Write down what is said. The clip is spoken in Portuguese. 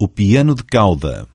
o piano de cauda.